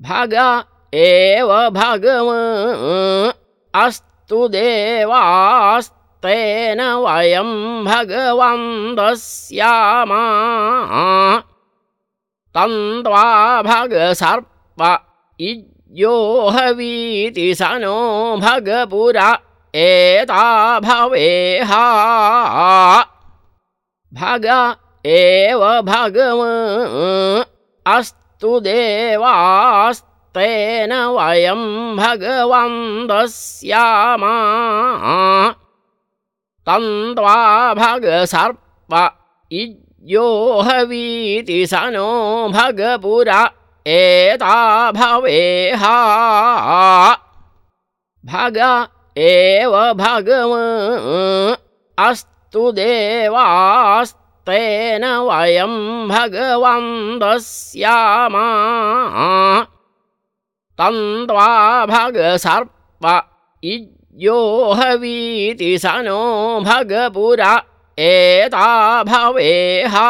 भग एव भगव अस्तु देवास्तेन वयं भगवन्दस्यामा तन्त्वा भगसर्प इज्योहवीति स नो भगपुरा एता भवेहा। भग एव भगव अस्तु देवास्तेन वयं भगवन्दस्यामा तन्त्वा भगसर्प इज्योहवीति स नो भगपुरा एता भवेहा। भग एव भगव अस्तु देवास्तेन वयं भगवन्दस्यामा तन्त्वा भगसर्प इज्योहवीति स नो भगपुरा एता भवेहा